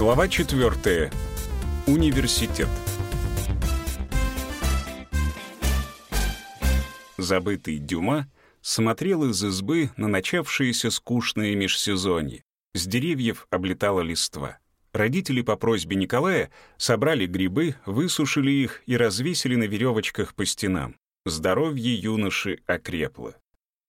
Глава 4. Университет. Забытый Дюма смотрел из избы на начавшееся скучное межсезонье. С деревьев облетала листва. Родители по просьбе Николая собрали грибы, высушили их и развесили на веревочках по стенам. Здоровье юноши окрепло.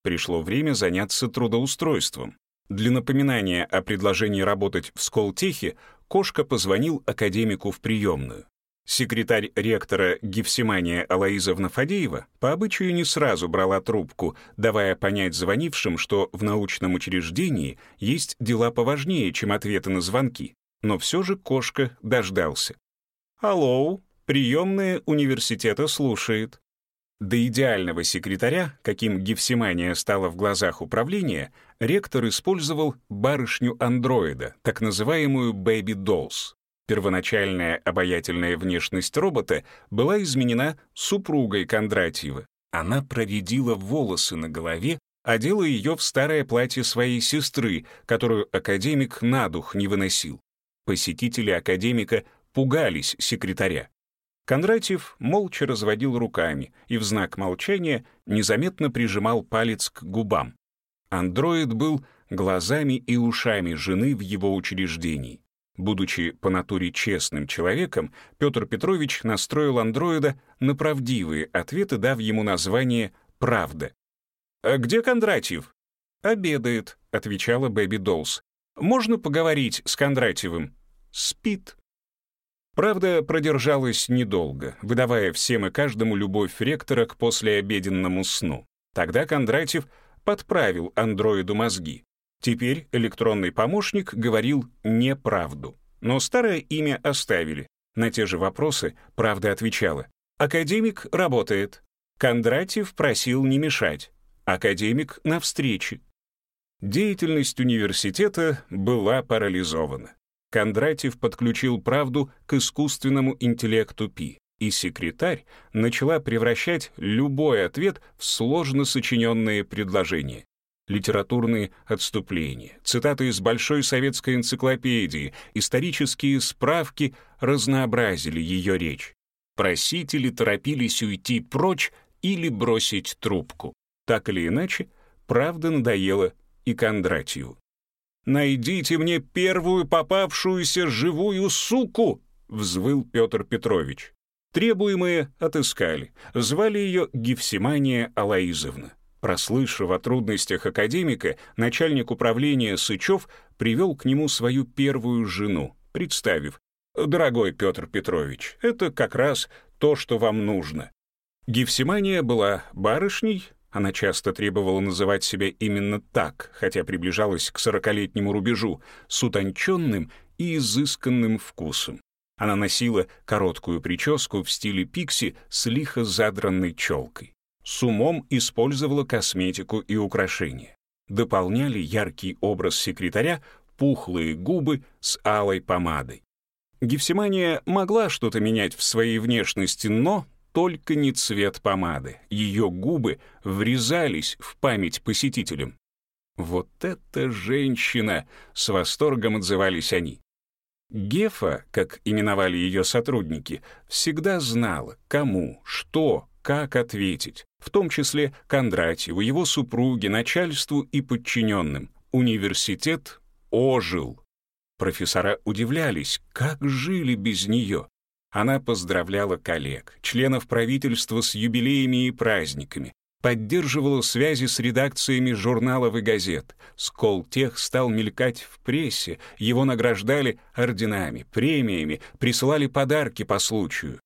Пришло время заняться трудоустройством. Для напоминания о предложении работать в Сколтехе Кошка позвонил академику в приемную. Секретарь ректора Гефсимания Алаизовна Фадеева по обычаю не сразу брала трубку, давая понять звонившим, что в научном учреждении есть дела поважнее, чем ответы на звонки. Но все же Кошка дождался. «Алло, приемная университета слушает». До идеального секретаря, каким Гефсимания стала в глазах управления, ректор использовал барышню-андроида, так называемую «Baby Dolls». Первоначальная обаятельная внешность робота была изменена супругой Кондратьева. Она проредила волосы на голове, одела ее в старое платье своей сестры, которую академик на дух не выносил. Посетители академика пугались секретаря. Кондратьев молча разводил руками и в знак молчания незаметно прижимал палец к губам. Андроид был глазами и ушами жены в его учреждении. Будучи по натуре честным человеком, Петр Петрович настроил андроида на правдивые ответы, дав ему название «Правда». «А где Кондратьев?» «Обедает», — отвечала Бэби Долс. «Можно поговорить с Кондратьевым?» «Спит», Правда, продержалась недолго, выдавая всем и каждому любовь ректора к послеобеденному сну. Тогда Кондратьев подправил андроиду мозги. Теперь электронный помощник говорил неправду. Но старое имя оставили. На те же вопросы правда отвечала. Академик работает. Кондратьев просил не мешать. Академик на встрече. Деятельность университета была парализована. Кондратьев подключил правду к искусственному интеллекту Пи, и секретарь начала превращать любой ответ в сложно сочиненные предложения. Литературные отступления, цитаты из Большой советской энциклопедии, исторические справки разнообразили ее речь. Просители торопились уйти прочь или бросить трубку. Так или иначе, правда надоела и Кондратьеву. «Найдите мне первую попавшуюся живую суку!» — взвыл Петр Петрович. Требуемые отыскали. Звали ее Гефсимания Алаизовна. Прослышав о трудностях академика, начальник управления Сычев привел к нему свою первую жену, представив, «Дорогой Петр Петрович, это как раз то, что вам нужно». Гефсимания была барышней, она часто требовала называть себя именно так, хотя приближалась к сорокалетнему рубежу, с утонченным и изысканным вкусом. Она носила короткую прическу в стиле пикси с лихо задранной челкой. С умом использовала косметику и украшения. Дополняли яркий образ секретаря пухлые губы с алой помадой. Гефсимания могла что-то менять в своей внешности, но только не цвет помады. Ее губы врезались в память посетителям. «Вот эта женщина!» — с восторгом отзывались они. Гефа, как именовали ее сотрудники, всегда знала, кому, что, как ответить, в том числе Кондратьеву, его супруге, начальству и подчиненным. Университет ожил. Профессора удивлялись, как жили без нее. Она поздравляла коллег, членов правительства с юбилеями и праздниками, поддерживала связи с редакциями журналов и газет. Сколтех стал мелькать в прессе, его награждали орденами, премиями, присылали подарки по случаю.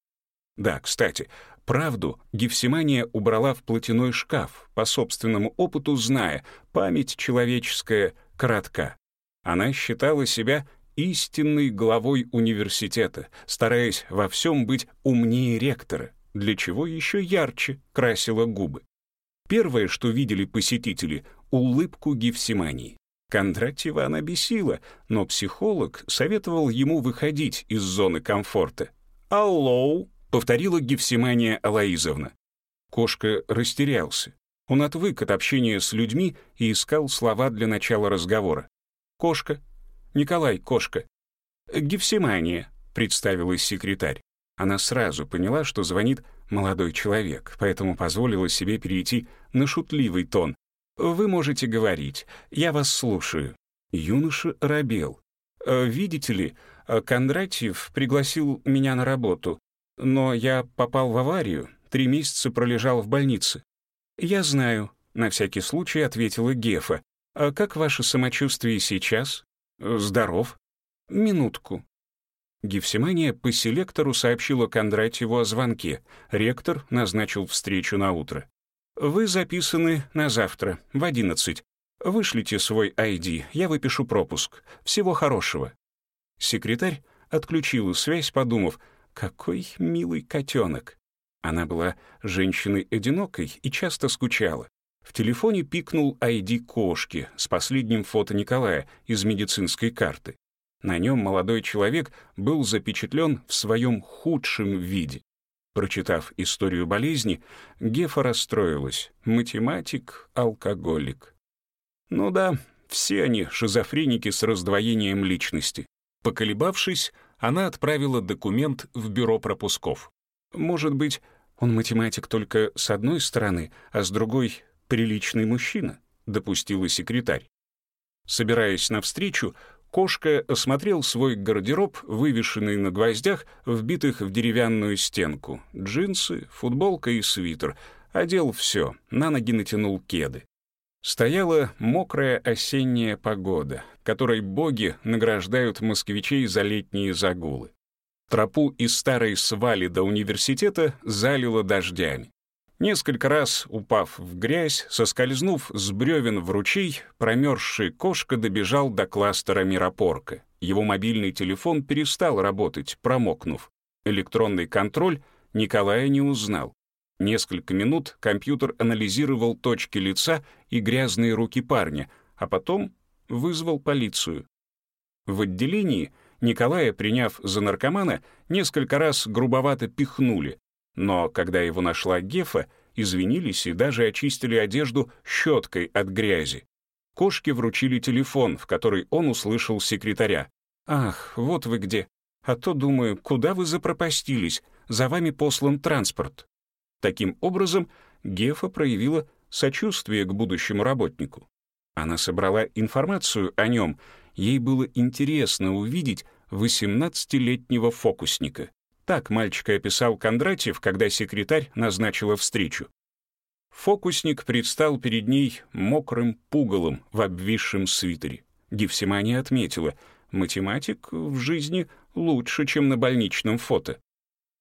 Да, кстати, правду Гефсимания убрала в платяной шкаф, по собственному опыту зная, память человеческая коротка. Она считала себя истинной главой университета, стараясь во всем быть умнее ректора, для чего еще ярче красила губы. Первое, что видели посетители — улыбку Гефсимании. Кондратьева она бесила, но психолог советовал ему выходить из зоны комфорта. «Аллоу!» — повторила Гефсимания Алаизовна. Кошка растерялся. Он отвык от общения с людьми и искал слова для начала разговора. «Кошка, Николай Кошка. «Гефсимания», — представилась секретарь. Она сразу поняла, что звонит молодой человек, поэтому позволила себе перейти на шутливый тон. «Вы можете говорить. Я вас слушаю». Юноша робел. «Э, «Видите ли, э, Кондратьев пригласил меня на работу, но я попал в аварию, три месяца пролежал в больнице». «Я знаю», — на всякий случай ответила Гефа. «А как ваше самочувствие сейчас?» «Здоров». «Минутку». Гефсимания по селектору сообщила Кондратьеву о звонке. Ректор назначил встречу на утро. «Вы записаны на завтра, в одиннадцать. Вышлите свой ID, я выпишу пропуск. Всего хорошего». Секретарь отключила связь, подумав, «Какой милый котенок». Она была женщиной одинокой и часто скучала. В телефоне пикнул ID кошки с последним фото Николая из медицинской карты. На нем молодой человек был запечатлен в своем худшем виде. Прочитав историю болезни, Гефа расстроилась. Математик, алкоголик. Ну да, все они шизофреники с раздвоением личности. Поколебавшись, она отправила документ в бюро пропусков. Может быть, он математик только с одной стороны, а с другой — приличный мужчина, допустила секретарь. Собираясь навстречу, Кошка осмотрел свой гардероб, вывешенный на гвоздях, вбитых в деревянную стенку. Джинсы, футболка и свитер. Одел все, на ноги натянул кеды. Стояла мокрая осенняя погода, которой боги награждают москвичей за летние загулы. Тропу из старой свали до университета залило дождями. Несколько раз, упав в грязь, соскользнув с бревен в ручей, промерзший кошка добежал до кластера Миропорка. Его мобильный телефон перестал работать, промокнув. Электронный контроль Николая не узнал. Несколько минут компьютер анализировал точки лица и грязные руки парня, а потом вызвал полицию. В отделении Николая, приняв за наркомана, несколько раз грубовато пихнули, но когда его нашла Гефа, извинились и даже очистили одежду щеткой от грязи. Кошке вручили телефон, в который он услышал секретаря. «Ах, вот вы где. А то, думаю, куда вы запропастились? За вами послан транспорт». Таким образом, Гефа проявила сочувствие к будущему работнику. Она собрала информацию о нем. Ей было интересно увидеть 18-летнего фокусника. Так мальчика описал Кондратьев, когда секретарь назначила встречу. Фокусник предстал перед ней мокрым пугалом в обвисшем свитере. Гефсимания отметила, математик в жизни лучше, чем на больничном фото.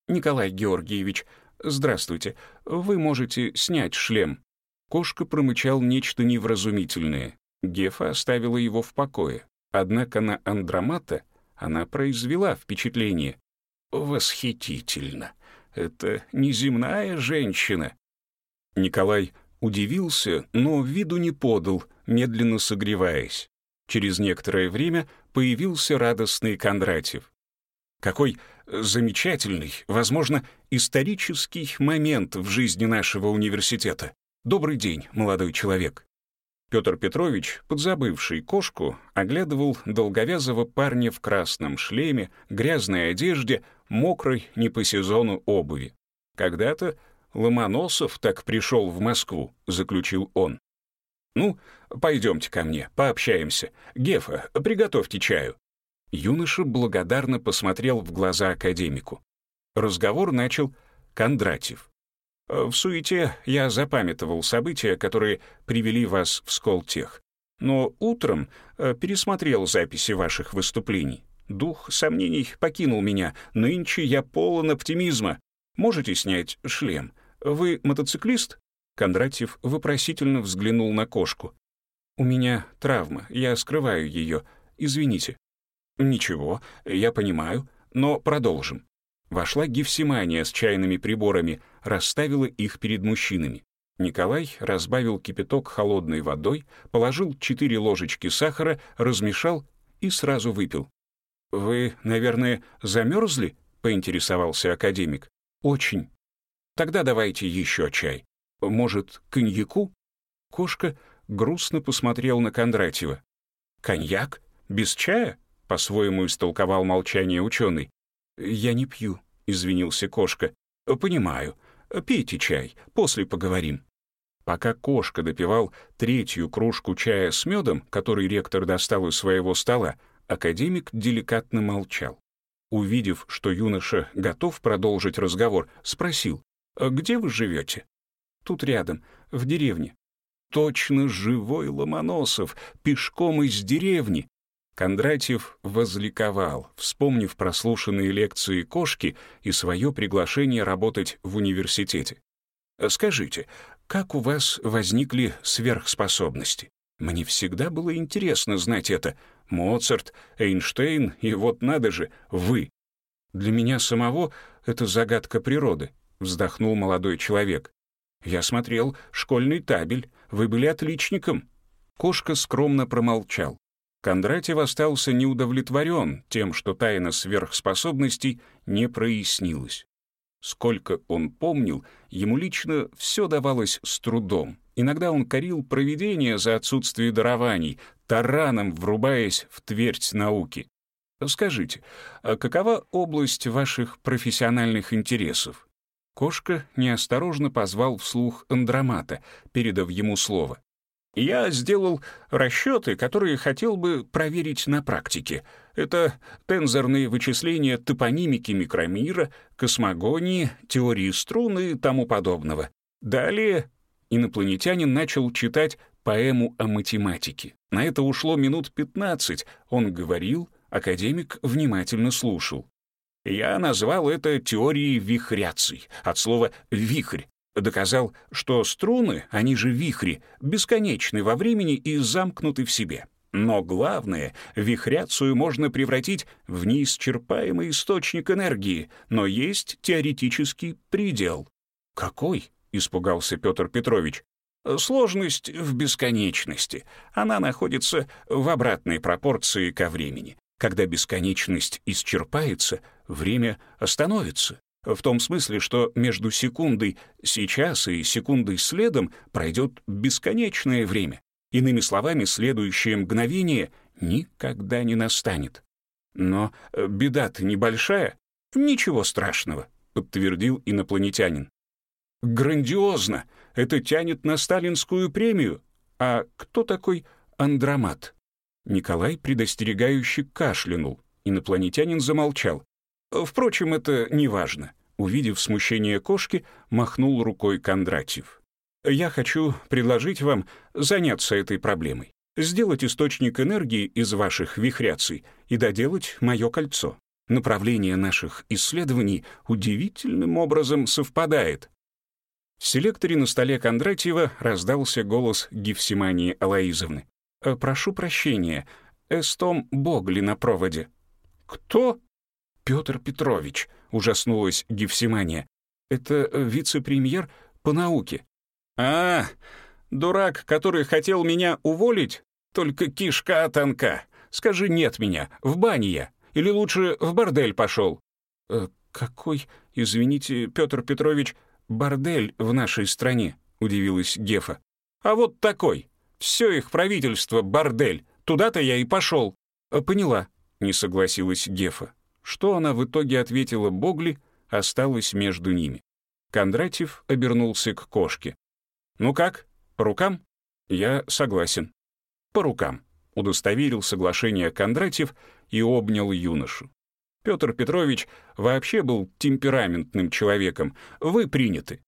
«Николай Георгиевич, здравствуйте, вы можете снять шлем». Кошка промычал нечто невразумительное. Гефа оставила его в покое. Однако на Андромата она произвела впечатление. Восхитительно. Это неземная женщина. Николай удивился, но виду не подал, медленно согреваясь. Через некоторое время появился радостный Кондратьев. Какой замечательный, возможно, исторический момент в жизни нашего университета. Добрый день, молодой человек. Петр Петрович, подзабывший кошку, оглядывал долговязого парня в красном шлеме, грязной одежде, мокрой не по сезону обуви. Когда-то Ломоносов так пришел в Москву, заключил он. «Ну, пойдемте ко мне, пообщаемся. Гефа, приготовьте чаю». Юноша благодарно посмотрел в глаза академику. Разговор начал Кондратьев. В суете я запамятовал события, которые привели вас в Сколтех. Но утром э, пересмотрел записи ваших выступлений. Дух сомнений покинул меня. Нынче я полон оптимизма. Можете снять шлем? Вы мотоциклист?» Кондратьев вопросительно взглянул на кошку. «У меня травма, я скрываю ее. Извините». «Ничего, я понимаю, но продолжим». Вошла Гефсимания с чайными приборами, расставила их перед мужчинами. Николай разбавил кипяток холодной водой, положил четыре ложечки сахара, размешал и сразу выпил. «Вы, наверное, замерзли?» — поинтересовался академик. «Очень». «Тогда давайте еще чай. Может, коньяку?» Кошка грустно посмотрел на Кондратьева. «Коньяк? Без чая? — по-своему истолковал молчание ученый. «Я не пью», — извинился кошка. «Понимаю. Пейте чай, после поговорим». Пока кошка допивал третью кружку чая с медом, который ректор достал из своего стола, академик деликатно молчал. Увидев, что юноша готов продолжить разговор, спросил, «Где вы живете?» «Тут рядом, в деревне». «Точно живой Ломоносов, пешком из деревни!» Кондратьев возликовал, вспомнив прослушанные лекции кошки и свое приглашение работать в университете. «Скажите, как у вас возникли сверхспособности? Мне всегда было интересно знать это. Моцарт, Эйнштейн и вот надо же, вы. Для меня самого это загадка природы, вздохнул молодой человек. Я смотрел школьный табель, вы были отличником. Кошка скромно промолчал. Кондратьев остался неудовлетворен тем, что тайна сверхспособностей не прояснилась. Сколько он помнил, ему лично все давалось с трудом. Иногда он корил провидение за отсутствие дарований, тараном врубаясь в твердь науки. Скажите, а какова область ваших профессиональных интересов? Кошка неосторожно позвал вслух Андромата, передав ему слово. Я сделал расчеты, которые хотел бы проверить на практике. Это тензорные вычисления топонимики микромира, космогонии, теории струн и тому подобного. Далее инопланетянин начал читать поэму о математике. На это ушло минут 15. Он говорил, академик внимательно слушал. Я назвал это теорией вихряций, от слова «вихрь», доказал, что струны, они же вихри, бесконечны во времени и замкнуты в себе. Но главное, вихряцию можно превратить в неисчерпаемый источник энергии, но есть теоретический предел. «Какой?» — испугался Петр Петрович. «Сложность в бесконечности. Она находится в обратной пропорции ко времени. Когда бесконечность исчерпается, время остановится. В том смысле, что между секундой сейчас и секундой следом пройдет бесконечное время. Иными словами, следующее мгновение никогда не настанет. Но э, беда-то небольшая. Ничего страшного, подтвердил инопланетянин. Грандиозно! Это тянет на сталинскую премию. А кто такой Андромат? Николай предостерегающе кашлянул. Инопланетянин замолчал. Впрочем, это не важно. Увидев смущение кошки, махнул рукой Кондратьев. «Я хочу предложить вам заняться этой проблемой, сделать источник энергии из ваших вихряций и доделать мое кольцо. Направление наших исследований удивительным образом совпадает». В селекторе на столе Кондратьева раздался голос Гефсимании Алаизовны. «Прошу прощения, Эстом Богли на проводе». «Кто?» «Петр Петрович», — ужаснулась Гефсимания. «Это э, вице-премьер по науке». «А, дурак, который хотел меня уволить? Только кишка тонка. Скажи «нет» меня, в бане я. Или лучше в бордель пошел». «Э, «Какой, извините, Петр Петрович, бордель в нашей стране?» — удивилась Гефа. «А вот такой. Все их правительство — бордель. Туда-то я и пошел». «Э, «Поняла», — не согласилась Гефа. Что она в итоге ответила Богли, осталось между ними. Кондратьев обернулся к кошке. «Ну как, по рукам?» «Я согласен». «По рукам», — удостоверил соглашение Кондратьев и обнял юношу. Петр Петрович вообще был темпераментным человеком. Вы приняты.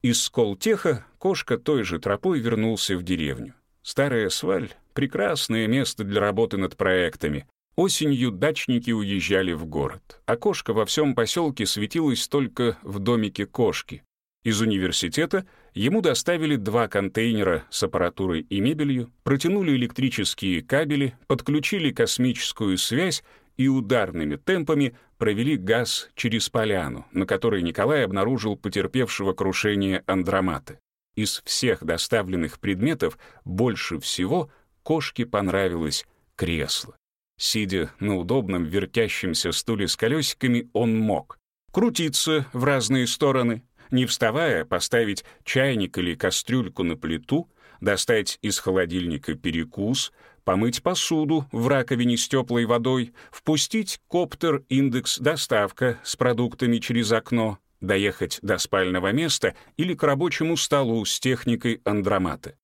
Из Сколтеха кошка той же тропой вернулся в деревню. Старая сваль — прекрасное место для работы над проектами. Осенью дачники уезжали в город, кошка во всем поселке светилась только в домике кошки. Из университета ему доставили два контейнера с аппаратурой и мебелью, протянули электрические кабели, подключили космическую связь и ударными темпами провели газ через поляну, на которой Николай обнаружил потерпевшего крушение Андромата. Из всех доставленных предметов больше всего кошке понравилось кресло. Сидя на удобном вертящемся стуле с колесиками, он мог крутиться в разные стороны, не вставая, поставить чайник или кастрюльку на плиту, достать из холодильника перекус, помыть посуду в раковине с теплой водой, впустить коптер индекс доставка с продуктами через окно, доехать до спального места или к рабочему столу с техникой андромата.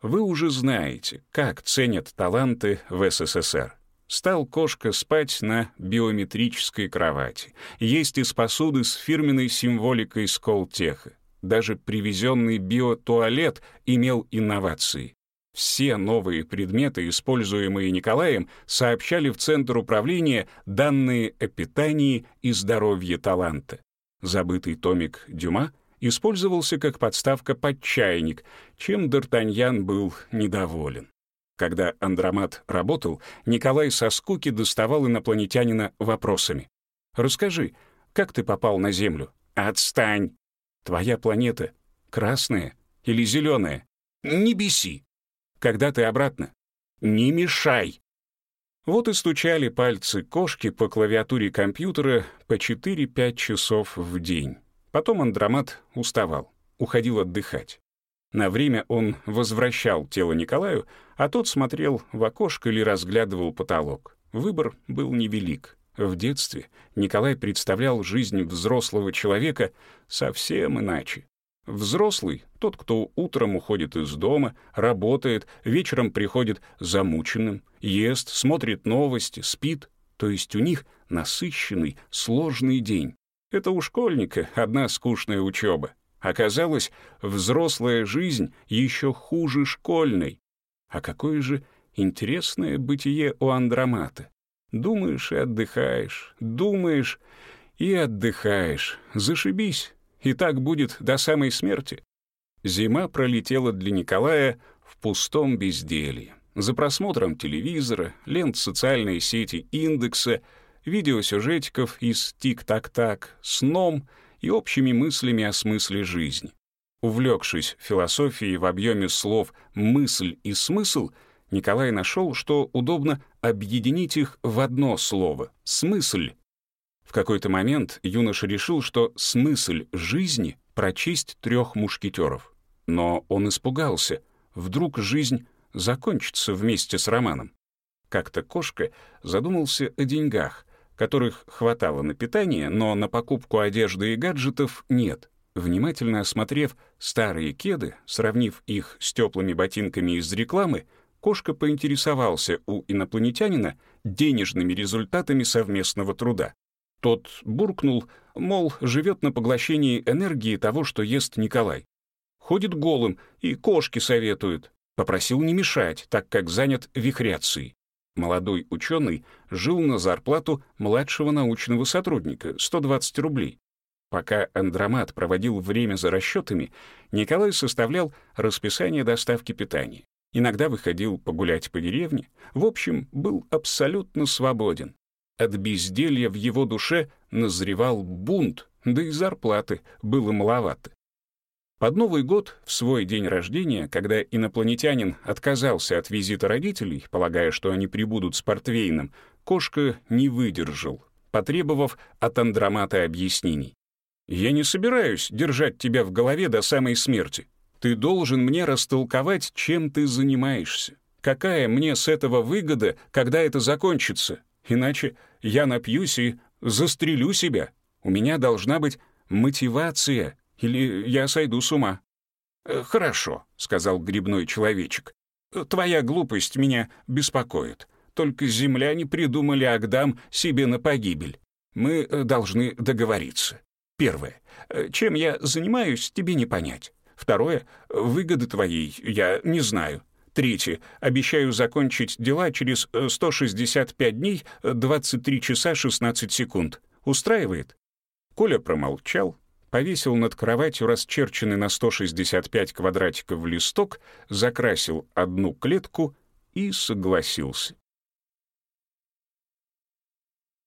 Вы уже знаете, как ценят таланты в СССР. Стал кошка спать на биометрической кровати, есть из посуды с фирменной символикой Сколтеха. Даже привезенный биотуалет имел инновации. Все новые предметы, используемые Николаем, сообщали в Центр управления данные о питании и здоровье таланта. Забытый томик Дюма использовался как подставка под чайник, чем Д'Артаньян был недоволен. Когда Андромат работал, Николай со скуки доставал инопланетянина вопросами. «Расскажи, как ты попал на Землю?» «Отстань!» Твоя планета красная или зеленая? Не беси. Когда ты обратно? Не мешай. Вот и стучали пальцы кошки по клавиатуре компьютера по 4-5 часов в день. Потом Андромат уставал, уходил отдыхать. На время он возвращал тело Николаю, а тот смотрел в окошко или разглядывал потолок. Выбор был невелик. В детстве Николай представлял жизнь взрослого человека совсем иначе. Взрослый — тот, кто утром уходит из дома, работает, вечером приходит замученным, ест, смотрит новости, спит. То есть у них насыщенный, сложный день. Это у школьника одна скучная учеба. Оказалось, взрослая жизнь еще хуже школьной. А какое же интересное бытие у Андромата. Думаешь и отдыхаешь, думаешь и отдыхаешь. Зашибись, и так будет до самой смерти. Зима пролетела для Николая в пустом безделье. За просмотром телевизора, лент социальной сети индекса, видеосюжетиков из «Тик-так-так», сном и общими мыслями о смысле жизни. Увлекшись философией в объеме слов «мысль» и «смысл», Николай нашел, что удобно объединить их в одно слово — «смысль». В какой-то момент юноша решил, что смысл жизни — прочесть трех мушкетеров. Но он испугался. Вдруг жизнь закончится вместе с романом. Как-то кошка задумался о деньгах, которых хватало на питание, но на покупку одежды и гаджетов нет. Внимательно осмотрев старые кеды, сравнив их с теплыми ботинками из рекламы, Кошка поинтересовался у инопланетянина денежными результатами совместного труда. Тот буркнул, мол, живет на поглощении энергии того, что ест Николай. Ходит голым и кошки советует. Попросил не мешать, так как занят вихряцией. Молодой ученый жил на зарплату младшего научного сотрудника, 120 рублей. Пока Андромат проводил время за расчетами, Николай составлял расписание доставки питания. Иногда выходил погулять по деревне. В общем, был абсолютно свободен. От безделья в его душе назревал бунт, да и зарплаты было маловато. Под Новый год, в свой день рождения, когда инопланетянин отказался от визита родителей, полагая, что они прибудут с портвейном, кошка не выдержал, потребовав от Андромата объяснений. «Я не собираюсь держать тебя в голове до самой смерти. Ты должен мне растолковать, чем ты занимаешься. Какая мне с этого выгода, когда это закончится? Иначе я напьюсь и застрелю себя. У меня должна быть мотивация, или я сойду с ума». «Э, «Хорошо», — сказал грибной человечек. «Твоя глупость меня беспокоит. Только земляне придумали Агдам себе на погибель. Мы э, должны договориться. Первое. Э, чем я занимаюсь, тебе не понять. Второе — выгоды твоей я не знаю. Третье — обещаю закончить дела через 165 э, дней, 23 часа 16 секунд. Устраивает?» Коля промолчал, повесил над кроватью расчерченный на 165 квадратиков листок, закрасил одну клетку и согласился.